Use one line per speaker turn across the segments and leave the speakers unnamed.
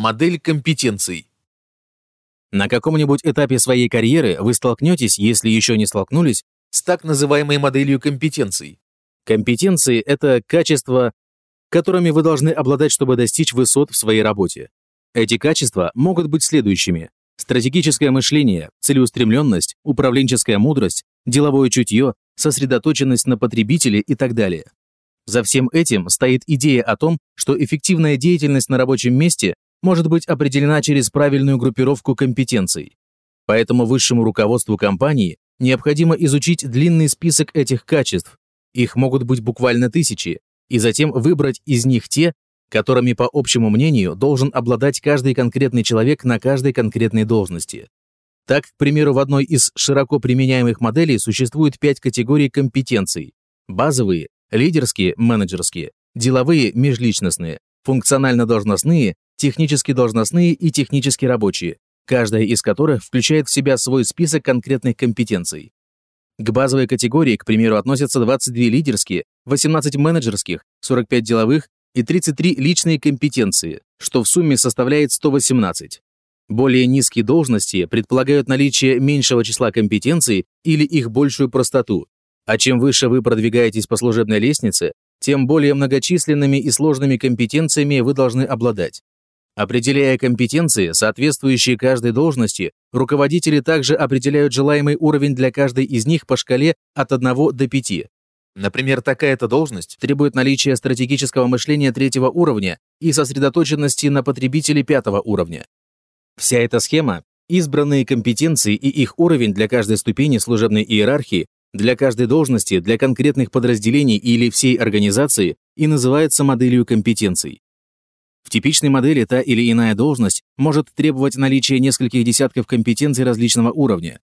Модель компетенций.
На каком-нибудь этапе своей карьеры вы столкнетесь, если еще не столкнулись,
с так называемой моделью компетенций.
Компетенции – это качества, которыми вы должны обладать, чтобы достичь высот в своей работе. Эти качества могут быть следующими. Стратегическое мышление, целеустремленность, управленческая мудрость, деловое чутье, сосредоточенность на потребителе и так далее. За всем этим стоит идея о том, что эффективная деятельность на рабочем месте может быть определена через правильную группировку компетенций. Поэтому высшему руководству компании необходимо изучить длинный список этих качеств, их могут быть буквально тысячи, и затем выбрать из них те, которыми, по общему мнению, должен обладать каждый конкретный человек на каждой конкретной должности. Так, к примеру, в одной из широко применяемых моделей существует пять категорий компетенций. Базовые, лидерские, менеджерские, деловые, межличностные, функционально-должностные, технически должностные и технически рабочие, каждая из которых включает в себя свой список конкретных компетенций. К базовой категории, к примеру, относятся 22 лидерские, 18 менеджерских, 45 деловых и 33 личные компетенции, что в сумме составляет 118. Более низкие должности предполагают наличие меньшего числа компетенций или их большую простоту, а чем выше вы продвигаетесь по служебной лестнице, тем более многочисленными и сложными компетенциями вы должны обладать. Определяя компетенции, соответствующие каждой должности, руководители также определяют желаемый уровень для каждой из них по шкале от 1 до 5.
Например, такая-то должность
требует наличия стратегического мышления третьего уровня и сосредоточенности на потребителе пятого уровня. Вся эта схема, избранные компетенции и их уровень для каждой ступени служебной иерархии, для каждой должности, для конкретных подразделений или всей организации и называется моделью компетенций. В типичной модели та или иная должность может требовать наличия нескольких десятков компетенций различного уровня.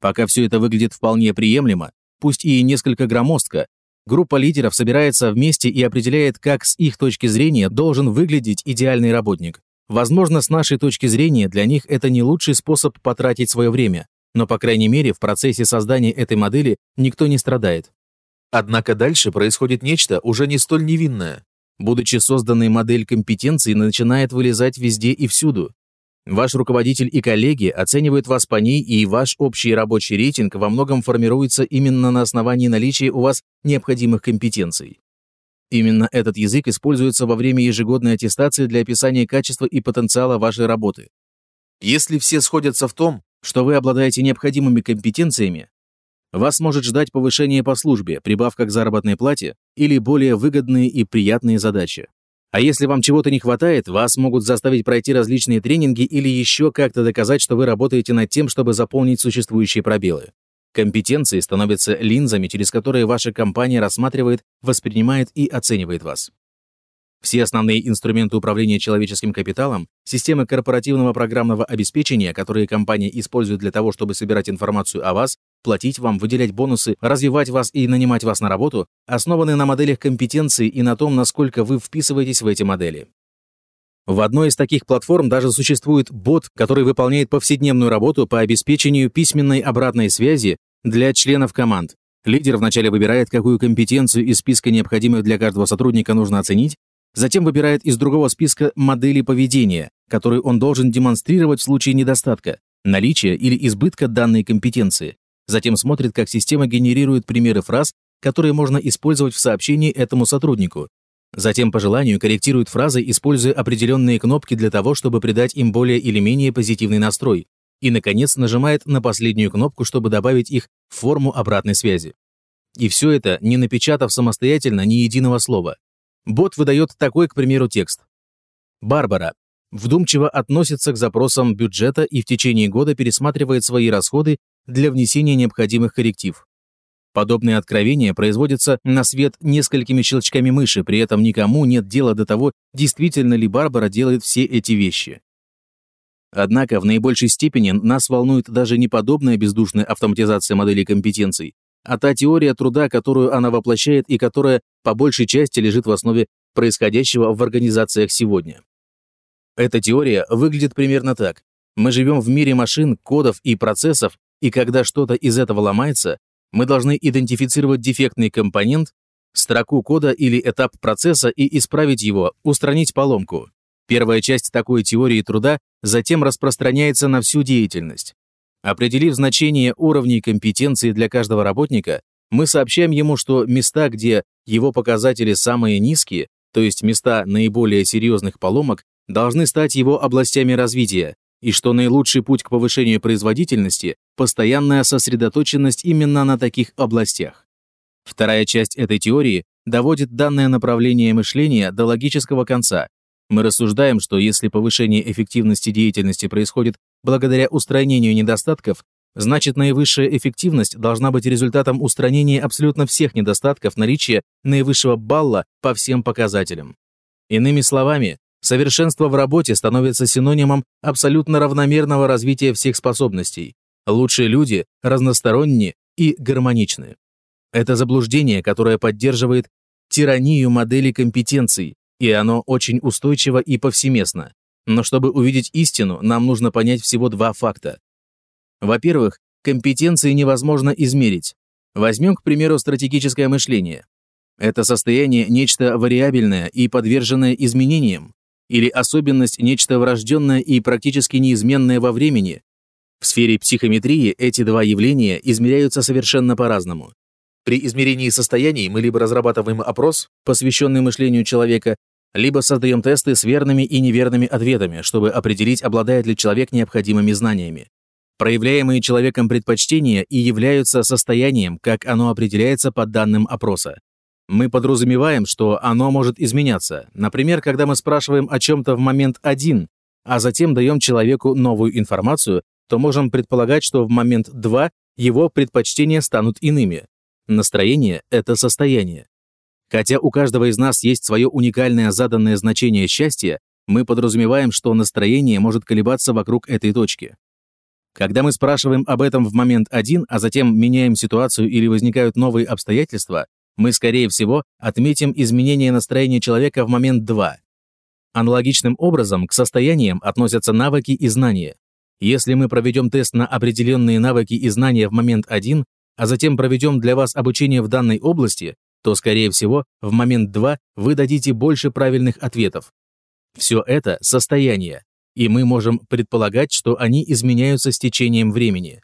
Пока все это выглядит вполне приемлемо, пусть и несколько громоздко, группа лидеров собирается вместе и определяет, как с их точки зрения должен выглядеть идеальный работник. Возможно, с нашей точки зрения для них это не лучший способ потратить свое время, но, по крайней мере, в процессе создания этой модели никто не страдает.
Однако дальше происходит нечто уже не столь невинное.
Будучи созданной модель компетенции начинает вылезать везде и всюду. Ваш руководитель и коллеги оценивают вас по ней, и ваш общий рабочий рейтинг во многом формируется именно на основании наличия у вас необходимых компетенций. Именно этот язык используется во время ежегодной аттестации для описания качества и потенциала вашей работы.
Если все сходятся в том,
что вы обладаете необходимыми компетенциями, вас может ждать повышение по службе, прибавка к заработной плате или более выгодные и приятные задачи. А если вам чего-то не хватает, вас могут заставить пройти различные тренинги или еще как-то доказать, что вы работаете над тем, чтобы заполнить существующие пробелы. Компетенции становятся линзами, через которые ваша компания рассматривает, воспринимает и оценивает вас. Все основные инструменты управления человеческим капиталом, системы корпоративного программного обеспечения, которые компания использует для того, чтобы собирать информацию о вас, платить вам, выделять бонусы, развивать вас и нанимать вас на работу, основаны на моделях компетенции и на том, насколько вы вписываетесь в эти модели. В одной из таких платформ даже существует бот, который выполняет повседневную работу по обеспечению письменной обратной связи для членов команд. Лидер вначале выбирает, какую компетенцию из списка необходимых для каждого сотрудника нужно оценить, затем выбирает из другого списка модели поведения, которые он должен демонстрировать в случае недостатка, наличия или избытка данной компетенции. Затем смотрит, как система генерирует примеры фраз, которые можно использовать в сообщении этому сотруднику. Затем по желанию корректирует фразы, используя определенные кнопки для того, чтобы придать им более или менее позитивный настрой. И, наконец, нажимает на последнюю кнопку, чтобы добавить их в форму обратной связи. И все это, не напечатав самостоятельно ни единого слова. Бот выдает такой, к примеру, текст. Барбара вдумчиво относится к запросам бюджета и в течение года пересматривает свои расходы для внесения необходимых корректив. Подобные откровения производятся на свет несколькими щелчками мыши, при этом никому нет дела до того, действительно ли Барбара делает все эти вещи. Однако в наибольшей степени нас волнует даже не подобная бездушная автоматизация моделей компетенций, а та теория труда, которую она воплощает и которая по большей части лежит в основе происходящего в организациях сегодня. Эта теория выглядит примерно так. Мы живем в мире машин, кодов и процессов, и когда что-то из этого ломается, мы должны идентифицировать дефектный компонент, строку кода или этап процесса и исправить его, устранить поломку. Первая часть такой теории труда затем распространяется на всю деятельность. Определив значение уровней компетенции для каждого работника, мы сообщаем ему, что места, где его показатели самые низкие, то есть места наиболее серьезных поломок, должны стать его областями развития, и что наилучший путь к повышению производительности – постоянная сосредоточенность именно на таких областях. Вторая часть этой теории доводит данное направление мышления до логического конца. Мы рассуждаем, что если повышение эффективности деятельности происходит благодаря устранению недостатков, значит наивысшая эффективность должна быть результатом устранения абсолютно всех недостатков наличия наивысшего балла по всем показателям. Иными словами, Совершенство в работе становится синонимом абсолютно равномерного развития всех способностей. Лучшие люди разносторонние и гармоничны. Это заблуждение, которое поддерживает тиранию модели компетенций, и оно очень устойчиво и повсеместно. Но чтобы увидеть истину, нам нужно понять всего два факта. Во-первых, компетенции невозможно измерить. Возьмем, к примеру, стратегическое мышление. Это состояние – нечто вариабельное и подверженное изменениям или особенность нечто врожденное и практически неизменное во времени. В сфере психометрии эти два явления измеряются совершенно по-разному. При измерении состояний мы либо разрабатываем опрос, посвященный мышлению человека, либо создаем тесты с верными и неверными ответами, чтобы определить, обладает ли человек необходимыми знаниями. Проявляемые человеком предпочтения и являются состоянием, как оно определяется по данным опроса. Мы подразумеваем, что оно может изменяться. Например, когда мы спрашиваем о чем-то в момент один, а затем даем человеку новую информацию, то можем предполагать, что в момент 2 его предпочтения станут иными. Настроение – это состояние. Хотя у каждого из нас есть свое уникальное заданное значение счастья, мы подразумеваем, что настроение может колебаться вокруг этой точки. Когда мы спрашиваем об этом в момент один, а затем меняем ситуацию или возникают новые обстоятельства, мы, скорее всего, отметим изменение настроения человека в момент 2. Аналогичным образом к состояниям относятся навыки и знания. Если мы проведем тест на определенные навыки и знания в момент 1, а затем проведем для вас обучение в данной области, то, скорее всего, в момент 2 вы дадите больше правильных ответов. Все это – состояние, и мы можем предполагать, что они изменяются с течением времени.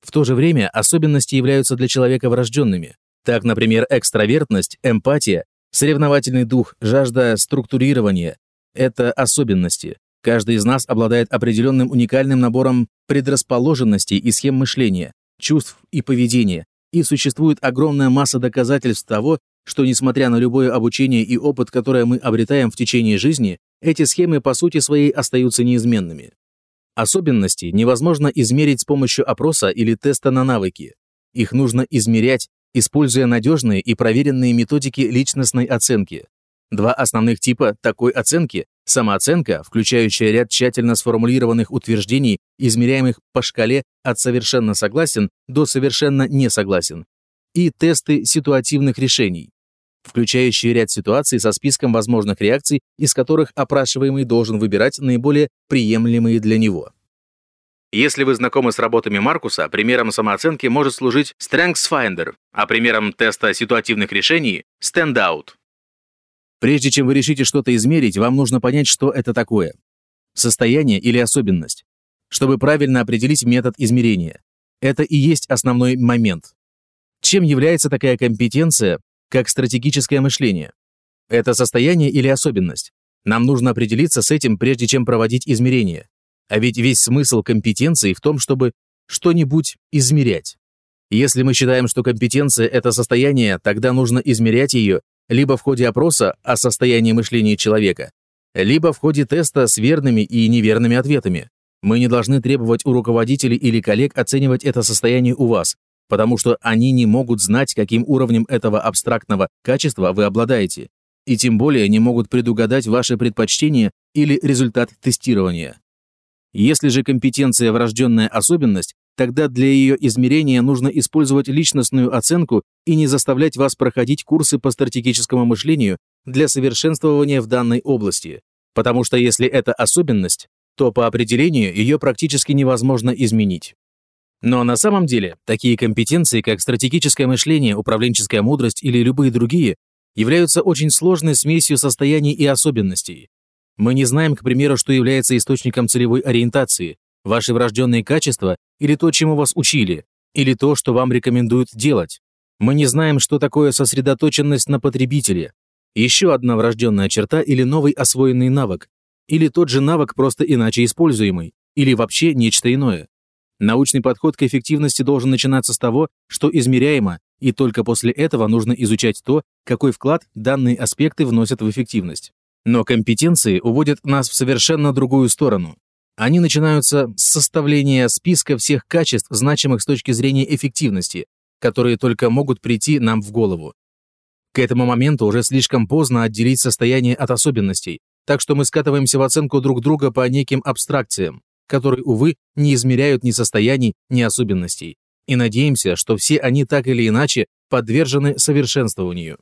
В то же время особенности являются для человека врожденными, так, например, экстравертность, эмпатия, соревновательный дух, жажда структурирования – это особенности. Каждый из нас обладает определенным уникальным набором предрасположенностей и схем мышления, чувств и поведения, и существует огромная масса доказательств того, что, несмотря на любое обучение и опыт, которое мы обретаем в течение жизни, эти схемы по сути своей остаются неизменными. Особенности невозможно измерить с помощью опроса или теста на навыки. Их нужно измерять, используя надежные и проверенные методики личностной оценки. Два основных типа такой оценки – самооценка, включающая ряд тщательно сформулированных утверждений, измеряемых по шкале от «совершенно согласен» до «совершенно не согласен», и тесты ситуативных решений, включающие ряд ситуаций со списком возможных реакций, из которых опрашиваемый должен выбирать наиболее приемлемые для него. Если вы знакомы с работами Маркуса, примером самооценки может служить StrengthsFinder, а примером теста ситуативных решений – Standout. Прежде чем вы решите что-то измерить, вам нужно понять, что это такое. Состояние или особенность. Чтобы правильно определить метод измерения. Это и есть основной момент. Чем является такая компетенция, как стратегическое мышление? Это состояние или особенность? Нам нужно определиться с этим, прежде чем проводить измерения. А ведь весь смысл компетенции в том, чтобы что-нибудь измерять. Если мы считаем, что компетенция – это состояние, тогда нужно измерять ее либо в ходе опроса о состоянии мышления человека, либо в ходе теста с верными и неверными ответами. Мы не должны требовать у руководителей или коллег оценивать это состояние у вас, потому что они не могут знать, каким уровнем этого абстрактного качества вы обладаете, и тем более не могут предугадать ваши предпочтения или результат тестирования. Если же компетенция – врожденная особенность, тогда для ее измерения нужно использовать личностную оценку и не заставлять вас проходить курсы по стратегическому мышлению для совершенствования в данной области. Потому что если это особенность, то по определению ее практически невозможно изменить. Но на самом деле такие компетенции, как стратегическое мышление, управленческая мудрость или любые другие, являются очень сложной смесью состояний и особенностей. Мы не знаем, к примеру, что является источником целевой ориентации, ваши врожденные качества или то, чему вас учили, или то, что вам рекомендуют делать. Мы не знаем, что такое сосредоточенность на потребителе, еще одна врожденная черта или новый освоенный навык, или тот же навык, просто иначе используемый, или вообще нечто иное. Научный подход к эффективности должен начинаться с того, что измеряемо, и только после этого нужно изучать то, какой вклад данные аспекты вносят в эффективность. Но компетенции уводят нас в совершенно другую сторону. Они начинаются с составления списка всех качеств, значимых с точки зрения эффективности, которые только могут прийти нам в голову. К этому моменту уже слишком поздно отделить состояние от особенностей, так что мы скатываемся в оценку друг друга по неким абстракциям, которые, увы, не измеряют ни состояний, ни особенностей, и надеемся, что все они так или иначе подвержены совершенствованию.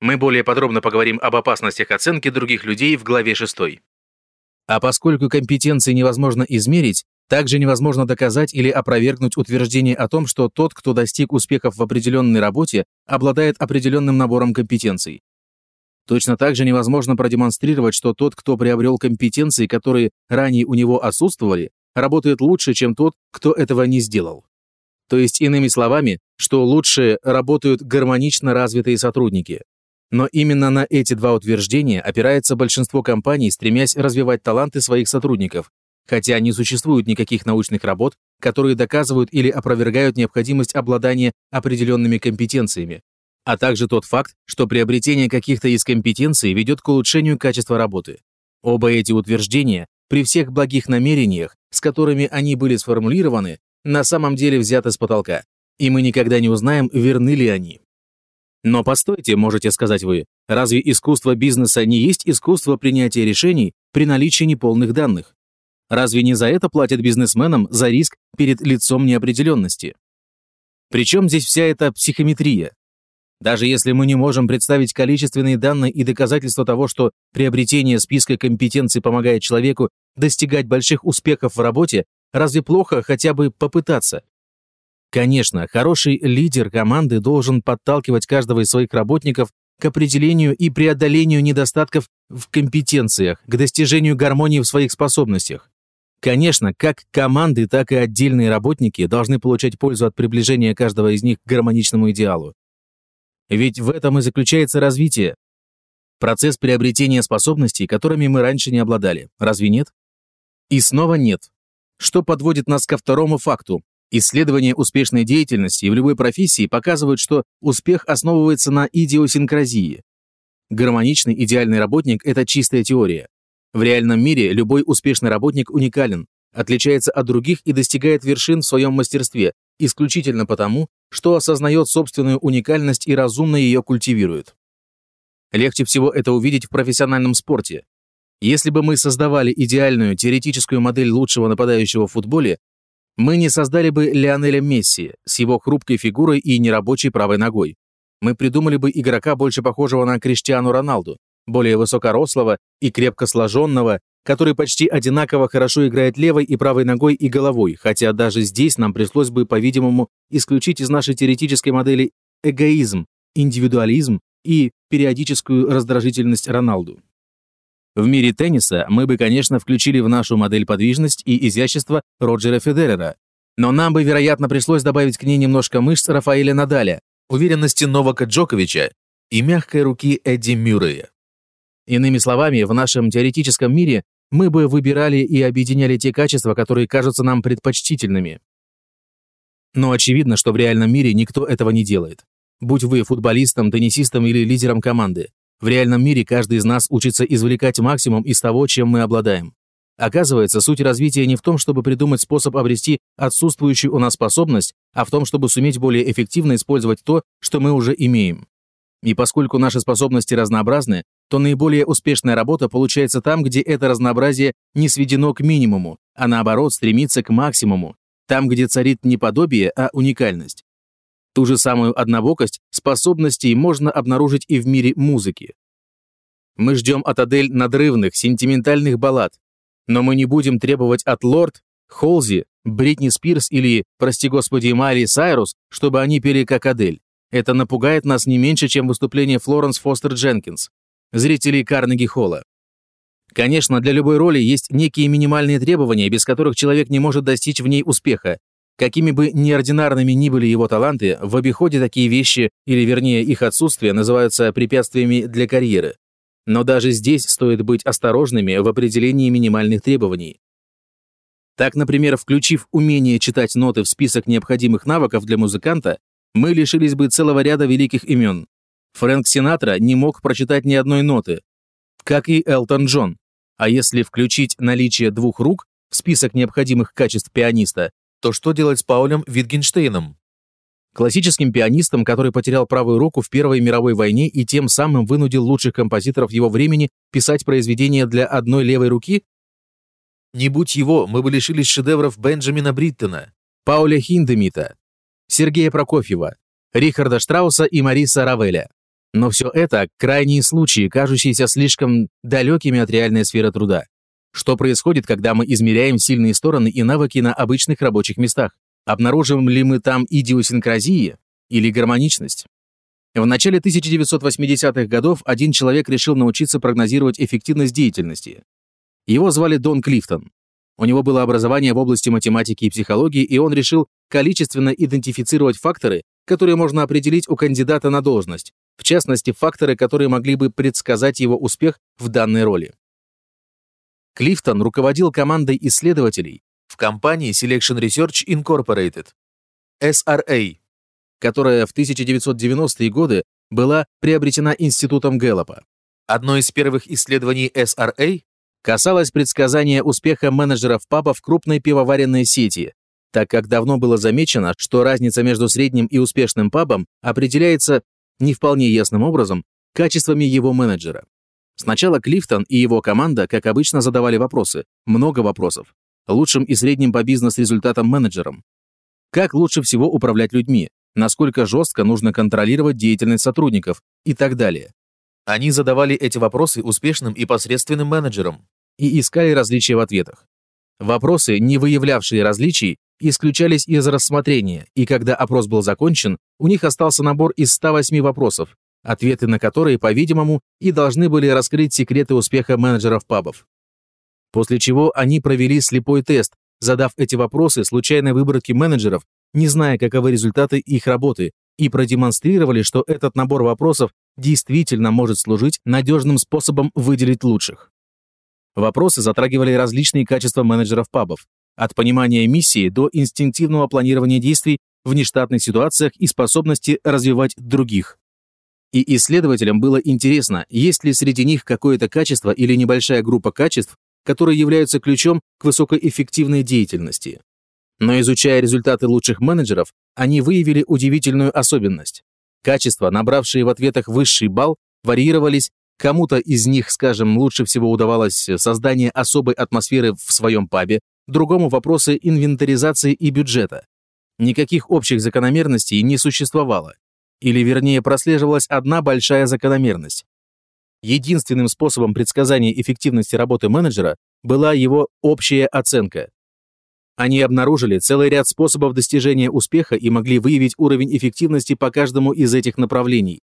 Мы более подробно поговорим об опасностях оценки других людей в главе 6. А поскольку компетенции невозможно измерить, также невозможно доказать или опровергнуть утверждение о том, что тот, кто достиг успехов в определенной работе, обладает определенным набором компетенций. Точно так же невозможно продемонстрировать, что тот, кто приобрел компетенции, которые ранее у него отсутствовали, работает лучше, чем тот, кто этого не сделал. То есть, иными словами, что лучше работают гармонично развитые сотрудники. Но именно на эти два утверждения опирается большинство компаний, стремясь развивать таланты своих сотрудников, хотя не существует никаких научных работ, которые доказывают или опровергают необходимость обладания определенными компетенциями, а также тот факт, что приобретение каких-то из компетенций ведет к улучшению качества работы. Оба эти утверждения, при всех благих намерениях, с которыми они были сформулированы, на самом деле взяты с потолка, и мы никогда не узнаем, верны ли они. Но постойте, можете сказать вы, разве искусство бизнеса не есть искусство принятия решений при наличии неполных данных? Разве не за это платят бизнесменам за риск перед лицом неопределенности? Причем здесь вся эта психометрия? Даже если мы не можем представить количественные данные и доказательства того, что приобретение списка компетенций помогает человеку достигать больших успехов в работе, разве плохо хотя бы попытаться? Конечно, хороший лидер команды должен подталкивать каждого из своих работников к определению и преодолению недостатков в компетенциях, к достижению гармонии в своих способностях. Конечно, как команды, так и отдельные работники должны получать пользу от приближения каждого из них к гармоничному идеалу. Ведь в этом и заключается развитие. Процесс приобретения способностей, которыми мы раньше не обладали. Разве нет? И снова нет. Что подводит нас ко второму факту. Исследования успешной деятельности в любой профессии показывают, что успех основывается на идиосинкразии. Гармоничный идеальный работник – это чистая теория. В реальном мире любой успешный работник уникален, отличается от других и достигает вершин в своем мастерстве, исключительно потому, что осознает собственную уникальность и разумно ее культивирует. Легче всего это увидеть в профессиональном спорте. Если бы мы создавали идеальную теоретическую модель лучшего нападающего в футболе, мы не создали бы Лионеля Месси с его хрупкой фигурой и нерабочей правой ногой. Мы придумали бы игрока, больше похожего на Криштиану Роналду, более высокорослого и крепко сложенного, который почти одинаково хорошо играет левой и правой ногой и головой, хотя даже здесь нам пришлось бы, по-видимому, исключить из нашей теоретической модели эгоизм, индивидуализм и периодическую раздражительность Роналду. В мире тенниса мы бы, конечно, включили в нашу модель подвижность и изящество Роджера Федерера, но нам бы, вероятно, пришлось добавить к ней немножко мышц Рафаэля Надаля, уверенности Новака Джоковича и мягкой руки Эдди Мюррея. Иными словами, в нашем теоретическом мире мы бы выбирали и объединяли те качества, которые кажутся нам предпочтительными. Но очевидно, что в реальном мире никто этого не делает. Будь вы футболистом, теннисистом или лидером команды, в реальном мире каждый из нас учится извлекать максимум из того, чем мы обладаем. Оказывается, суть развития не в том, чтобы придумать способ обрести отсутствующую у нас способность, а в том, чтобы суметь более эффективно использовать то, что мы уже имеем. И поскольку наши способности разнообразны, то наиболее успешная работа получается там, где это разнообразие не сведено к минимуму, а наоборот стремится к максимуму, там, где царит не подобие, а уникальность. Ту же самую однобокость способностей можно обнаружить и в мире музыки. Мы ждем от Адель надрывных, сентиментальных баллад, но мы не будем требовать от Лорд, Холзи, Бритни Спирс или, прости господи, Майли Сайрус, чтобы они пели как Адель. Это напугает нас не меньше, чем выступление Флоренс Фостер Дженкинс, зрителей Карнеги-холла. Конечно, для любой роли есть некие минимальные требования, без которых человек не может достичь в ней успеха. Какими бы неординарными ни были его таланты, в обиходе такие вещи, или вернее их отсутствие, называются препятствиями для карьеры. Но даже здесь стоит быть осторожными в определении минимальных требований. Так, например, включив умение читать ноты в список необходимых навыков для музыканта, мы лишились бы целого ряда великих имен. Фрэнк Синатра не мог прочитать ни одной ноты, как и Элтон Джон. А если включить наличие двух рук в список необходимых качеств пианиста,
то что делать с Паулем Витгенштейном?
Классическим пианистом, который потерял правую руку в Первой мировой войне и тем самым вынудил лучших композиторов его времени писать произведения для одной левой руки?
Не будь его, мы бы лишились шедевров Бенджамина Бриттона,
Пауля Хиндемита, Сергея Прокофьева, Рихарда Штрауса и Мариса Равеля. Но все это – крайние случаи, кажущиеся слишком далекими от реальной сферы труда. Что происходит, когда мы измеряем сильные стороны и навыки на обычных рабочих местах? Обнаруживаем ли мы там идиосинкразии или гармоничность? В начале 1980-х годов один человек решил научиться прогнозировать эффективность деятельности. Его звали Дон Клифтон. У него было образование в области математики и психологии, и он решил количественно идентифицировать факторы, которые можно определить у кандидата на должность, в частности, факторы, которые могли бы предсказать его успех в данной роли. Клифтон руководил командой исследователей
в компании Selection Research Incorporated, SRA,
которая в 1990-е годы была приобретена Институтом Гэллопа.
Одно из первых исследований SRA
касалось предсказания успеха менеджеров паба в крупной пивоваренной сети, так как давно было замечено, что разница между средним и успешным пабом определяется не вполне ясным образом качествами его менеджера. Сначала Клифтон и его команда, как обычно, задавали вопросы, много вопросов, лучшим и средним по бизнес-результатам менеджерам. Как лучше всего управлять людьми, насколько жестко нужно контролировать деятельность сотрудников и так далее.
Они задавали эти вопросы успешным и посредственным менеджерам.
И искали различия в ответах. Вопросы, не выявлявшие различий, исключались из рассмотрения, и когда опрос был закончен, у них остался набор из 108 вопросов, ответы на которые, по-видимому, и должны были раскрыть секреты успеха менеджеров пабов. После чего они провели слепой тест, задав эти вопросы случайной выборке менеджеров, не зная, каковы результаты их работы, и продемонстрировали, что этот набор вопросов действительно может служить надежным способом выделить лучших. Вопросы затрагивали различные качества менеджеров пабов, от понимания миссии до инстинктивного планирования действий в нештатных ситуациях и способности развивать других. И исследователям было интересно, есть ли среди них какое-то качество или небольшая группа качеств, которые являются ключом к высокоэффективной деятельности. Но изучая результаты лучших менеджеров, они выявили удивительную особенность. Качества, набравшие в ответах высший балл, варьировались, кому-то из них, скажем, лучше всего удавалось создание особой атмосферы в своем пабе, другому вопросы инвентаризации и бюджета. Никаких общих закономерностей не существовало. Или, вернее, прослеживалась одна большая закономерность. Единственным способом предсказания эффективности работы менеджера была его общая оценка. Они обнаружили целый ряд способов достижения успеха и могли выявить уровень эффективности по каждому из этих направлений.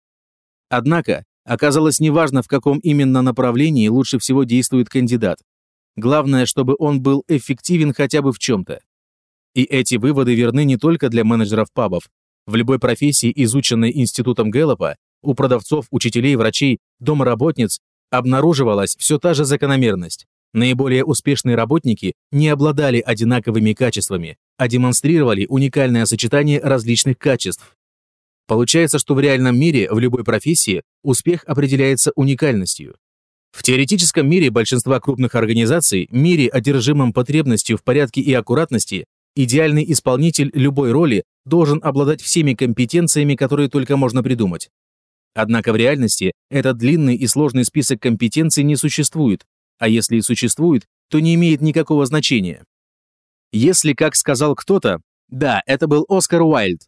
Однако, оказалось неважно, в каком именно направлении лучше всего действует кандидат. Главное, чтобы он был эффективен хотя бы в чем-то. И эти выводы верны не только для менеджеров пабов. В любой профессии, изученной Институтом Гэллопа, у продавцов, учителей, врачей, домоработниц обнаруживалась все та же закономерность. Наиболее успешные работники не обладали одинаковыми качествами, а демонстрировали уникальное сочетание различных качеств. Получается, что в реальном мире, в любой профессии, успех определяется уникальностью. В теоретическом мире большинства крупных организаций, мире, одержимом потребностью в порядке и аккуратности, идеальный исполнитель любой роли должен обладать всеми компетенциями, которые только можно придумать. Однако в реальности этот длинный и сложный список компетенций не существует, а если и существует, то не имеет никакого значения. Если, как сказал кто-то, да, это был Оскар Уайльд,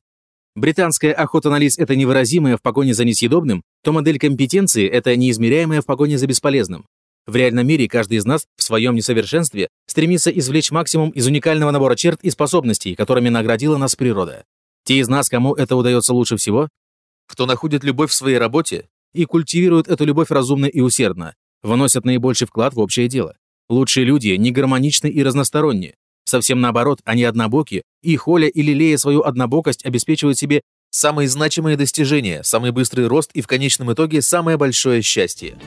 британская охота на лис – это невыразимое в погоне за несъедобным, то модель компетенции – это неизмеряемое в погоне за бесполезным. В реальном мире каждый из нас в своем несовершенстве стремится извлечь максимум из уникального набора черт и способностей, которыми наградила нас природа. Те из нас, кому это удается лучше всего,
кто находит любовь в своей работе
и культивирует эту любовь разумно и усердно, выносят наибольший вклад в общее дело. Лучшие люди не гармоничны и разносторонние. Совсем наоборот, они однобоки, и холя и лелея свою однобокость обеспечивают себе
самые значимые достижения, самый быстрый рост и в конечном итоге самое большое счастье.